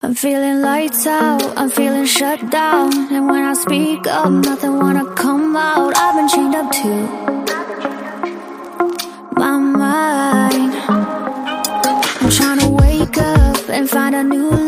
I'm feeling lights out, I'm feeling shut down. And when I speak up, nothing wanna come out. I've been chained up to my mind. I'm trying to wake up and find a new life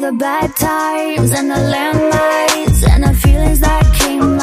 the bad times and the landmines and the feelings that came